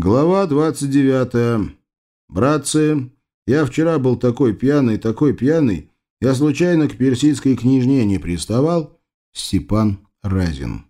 Глава 29. Братцы, я вчера был такой пьяный, такой пьяный, я случайно к персидской княжне не приставал. Степан Разин.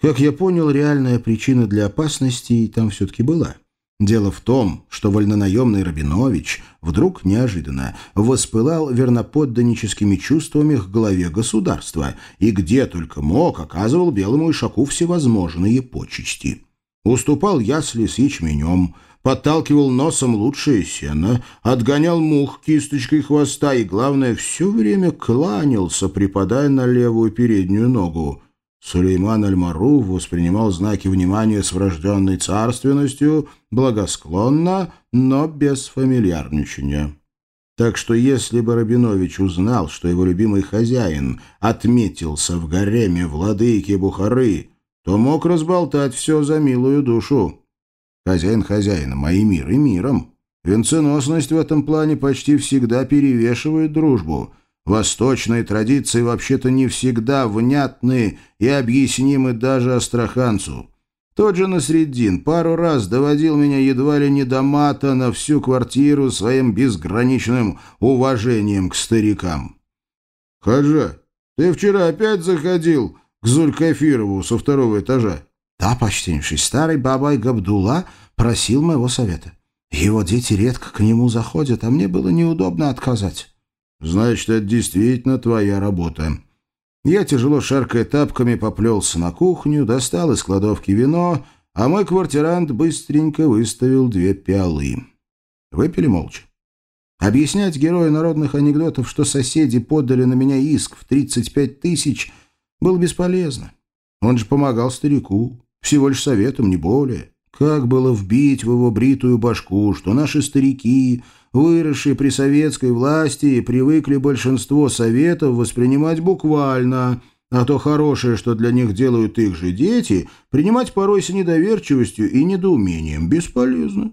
Как я понял, реальная причина для опасности там все-таки была. Дело в том, что вольнонаемный Рабинович вдруг неожиданно воспылал верноподданническими чувствами к главе государства и где только мог оказывал белому ишаку всевозможные почести. Уступал ясли с ячменем, подталкивал носом лучшее сено, отгонял мух кисточкой хвоста и, главное, все время кланялся, припадая на левую переднюю ногу. Сулейман Аль-Маруф воспринимал знаки внимания с врожденной царственностью, благосклонно, но без фамильярничания. Так что если бы Рабинович узнал, что его любимый хозяин отметился в гареме владыки Бухары, то мог разболтать все за милую душу. Хозяин хозяином, а и мир и миром. Венценосность в этом плане почти всегда перевешивает дружбу — Восточные традиции вообще-то не всегда внятны и объяснимы даже астраханцу. Тот же Насреддин пару раз доводил меня едва ли не до мата на всю квартиру своим безграничным уважением к старикам. «Хаджа, ты вчера опять заходил к Зулькафирову со второго этажа?» «Да, почтеннейший, старый бабай Габдула просил моего совета. Его дети редко к нему заходят, а мне было неудобно отказать». Значит, это действительно твоя работа. Я, тяжело шаркая тапками, поплелся на кухню, достал из кладовки вино, а мой квартирант быстренько выставил две пиалы. Выпили молча. Объяснять герою народных анекдотов, что соседи подали на меня иск в 35 тысяч, было бесполезно. Он же помогал старику, всего лишь советом, не более. Как было вбить в его бритую башку, что наши старики выросшие при советской власти, привыкли большинство советов воспринимать буквально, а то хорошее, что для них делают их же дети, принимать порой с недоверчивостью и недоумением. Бесполезно.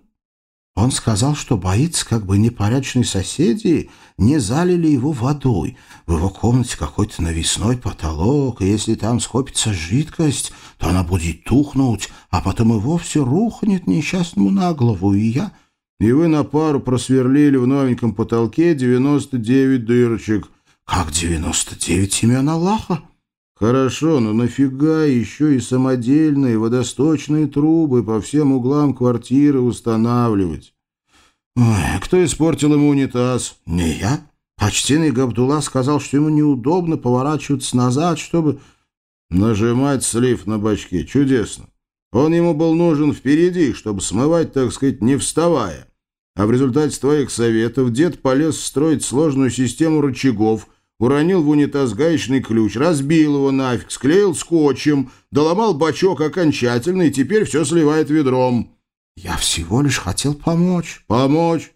Он сказал, что боится, как бы непорядочные соседи не залили его водой. В его комнате какой-то навесной потолок, и если там скопится жидкость, то она будет тухнуть, а потом и вовсе рухнет несчастному на голову, и я и вы на пару просверлили в новеньком потолке 99 дырочек. Как 99, Семен Аллаха? Хорошо, но нафига еще и самодельные водосточные трубы по всем углам квартиры устанавливать? Ой, кто испортил ему унитаз? Не я. Почтенный Габдулла сказал, что ему неудобно поворачиваться назад, чтобы... Нажимать слив на бачке. Чудесно. Он ему был нужен впереди, чтобы смывать, так сказать, не вставая. А в результате твоих советов дед полез строить сложную систему рычагов, уронил в унитаз гаечный ключ, разбил его нафиг, склеил скотчем, доломал бачок окончательно и теперь все сливает ведром. Я всего лишь хотел помочь. Помочь?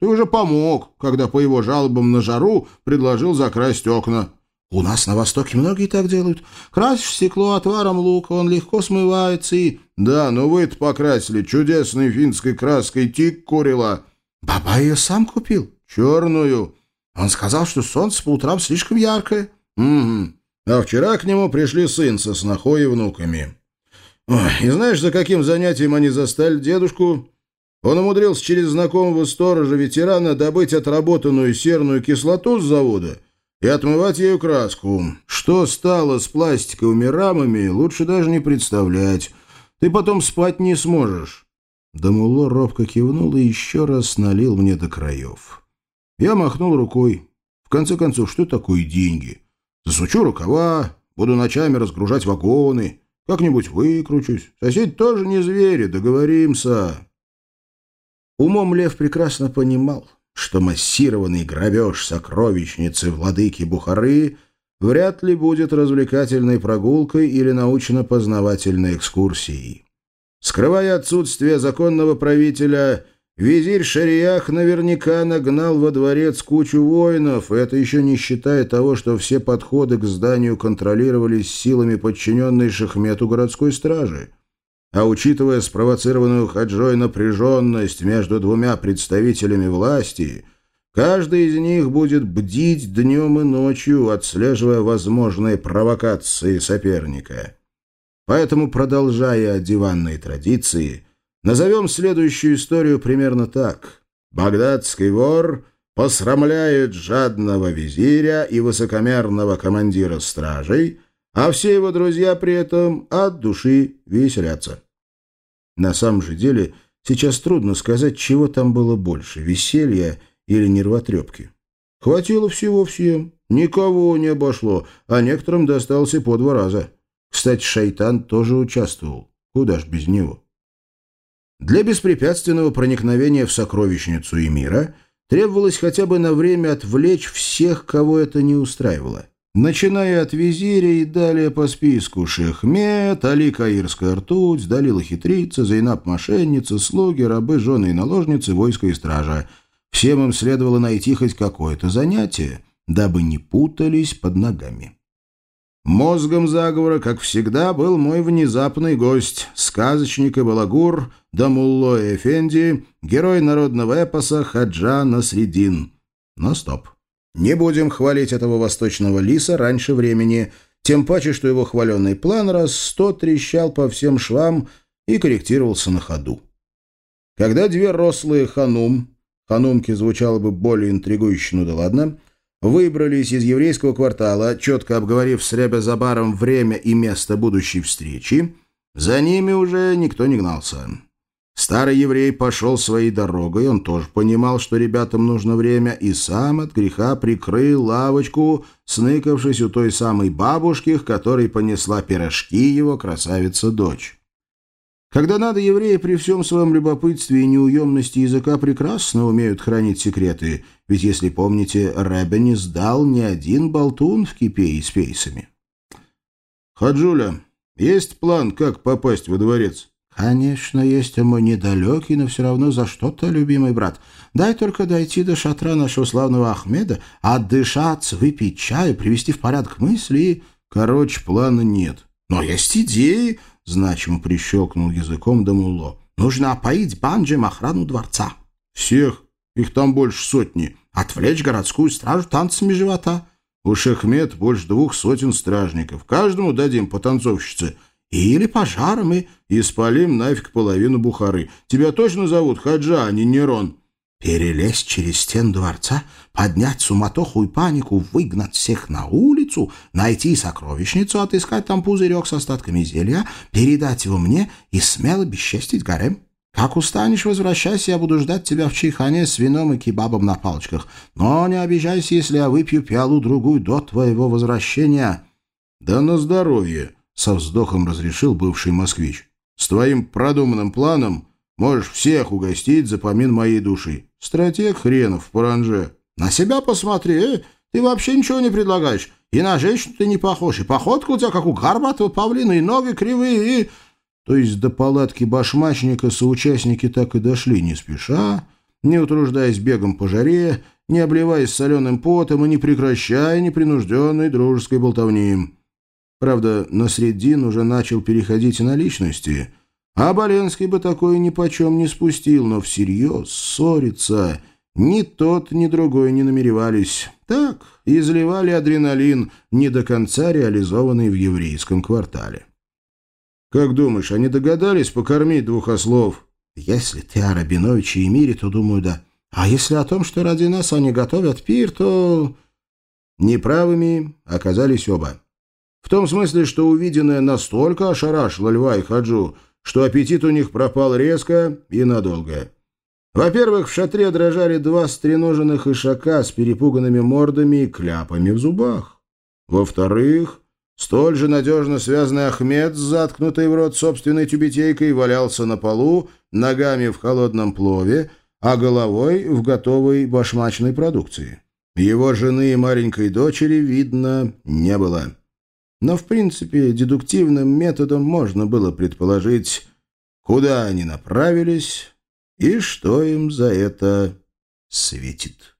Ты уже помог, когда по его жалобам на жару предложил закрасть окна. У нас на Востоке многие так делают. Красишь стекло отваром лука, он легко смывается и... Да, но вы-то покрасили чудесной финской краской тик курила. Баба ее сам купил. Черную. Он сказал, что солнце по утрам слишком яркое. А вчера к нему пришли сын со снохой и внуками. И знаешь, за каким занятием они застали дедушку? Он умудрился через знакомого сторожа-ветерана добыть отработанную серную кислоту с завода — и отмывать ею краску. Что стало с пластиковыми рамами, лучше даже не представлять. Ты потом спать не сможешь». Дамуло робко кивнул и еще раз налил мне до краев. Я махнул рукой. В конце концов, что такое деньги? Засучу рукава, буду ночами разгружать вагоны, как-нибудь выкручусь. Сосед тоже не звери, договоримся. Умом Лев прекрасно понимал — что массированный грабеж сокровищницы владыки Бухары вряд ли будет развлекательной прогулкой или научно-познавательной экскурсией. Скрывая отсутствие законного правителя, визирь Шариях наверняка нагнал во дворец кучу воинов, это еще не считая того, что все подходы к зданию контролировались силами подчиненной Шахмету городской стражи. А учитывая спровоцированную Хаджой напряженность между двумя представителями власти, каждый из них будет бдить днем и ночью, отслеживая возможные провокации соперника. Поэтому, продолжая диванные традиции, назовем следующую историю примерно так. Багдадский вор посрамляет жадного визиря и высокомерного командира стражей, а все его друзья при этом от души веселятся. На самом же деле, сейчас трудно сказать, чего там было больше – веселья или нервотрепки. Хватило всего всем, никого не обошло, а некоторым достался по два раза. Кстати, шайтан тоже участвовал. Куда ж без него? Для беспрепятственного проникновения в сокровищницу Эмира требовалось хотя бы на время отвлечь всех, кого это не устраивало. Начиная от визиря и далее по списку Шехмет, Али Каирская ртуть, Далила хитрица, Зайнаб мошенница, слуги, рабы, жены и наложницы, войско и стража. Всем им следовало найти хоть какое-то занятие, дабы не путались под ногами. Мозгом заговора, как всегда, был мой внезапный гость, сказочник и балагур, Дамулло Эфенди, герой народного эпоса Хаджа Насредин. Но стоп. Не будем хвалить этого восточного лиса раньше времени, тем паче, что его хваленный план раз сто трещал по всем швам и корректировался на ходу. Когда две рослые ханум, ханумки звучало бы более интригующе, ну да ладно, выбрались из еврейского квартала, четко обговорив с Ребе-Забаром время и место будущей встречи, за ними уже никто не гнался. Старый еврей пошел своей дорогой, он тоже понимал, что ребятам нужно время, и сам от греха прикрыл лавочку, сныкавшись у той самой бабушки, которой понесла пирожки его красавица-дочь. Когда надо, евреи при всем своем любопытстве и неуемности языка прекрасно умеют хранить секреты, ведь, если помните, Рэбе не сдал ни один болтун в кипе с пейсами. «Хаджуля, есть план, как попасть во дворец?» «Конечно, есть ему недалекий, но все равно за что-то, любимый брат. Дай только дойти до шатра нашего славного Ахмеда, отдышаться, выпить чаю, привести в порядок мысли и...» «Короче, плана нет. Но есть идеи!» — значимо прищелкнул языком Дамуло. «Нужно опоить банджем охрану дворца». «Всех? Их там больше сотни. Отвлечь городскую стражу танцами живота». «У Шахмед больше двух сотен стражников. Каждому дадим по танцовщице». Или пожаром и... И спалим нафиг половину Бухары. Тебя точно зовут Хаджа, а не Нерон?» Перелезть через стену дворца, поднять суматоху и панику, выгнать всех на улицу, найти сокровищницу, отыскать там пузырек с остатками зелья, передать его мне и смело бесчестить гарем. Как устанешь, возвращайся, я буду ждать тебя в чайхане с вином и кебабом на палочках. Но не обижайся, если я выпью пиалу-другую до твоего возвращения». «Да на здоровье!» — со вздохом разрешил бывший москвич. «С твоим продуманным планом можешь всех угостить за помин моей души. Стратег хренов паранже». «На себя посмотри, э? ты вообще ничего не предлагаешь. И на женщину ты не похож, и походка у тебя, как у горбатого павлина, и ноги кривые, и...» То есть до палатки башмачника соучастники так и дошли не спеша, не утруждаясь бегом по жаре, не обливаясь соленым потом и не прекращая непринужденной дружеской болтовни. Правда, Насреддин уже начал переходить на личности, а Боленский бы такое ни почем не спустил, но всерьез ссориться ни тот, ни другой не намеревались. Так, изливали адреналин, не до конца реализованный в еврейском квартале. «Как думаешь, они догадались покормить двух ослов?» «Если ты о Рабиновиче и мире, то думаю, да. А если о том, что ради нас они готовят пир, то...» Неправыми оказались оба. В том смысле, что увиденное настолько ошарашило Льва и Хаджу, что аппетит у них пропал резко и надолго. Во-первых, в шатре дрожали два стреноженных ишака с перепуганными мордами и кляпами в зубах. Во-вторых, столь же надежно связанный Ахмед с заткнутой в рот собственной тюбетейкой валялся на полу, ногами в холодном плове, а головой в готовой башмачной продукции. Его жены и маленькой дочери, видно, не было. Но, в принципе, дедуктивным методом можно было предположить, куда они направились и что им за это светит.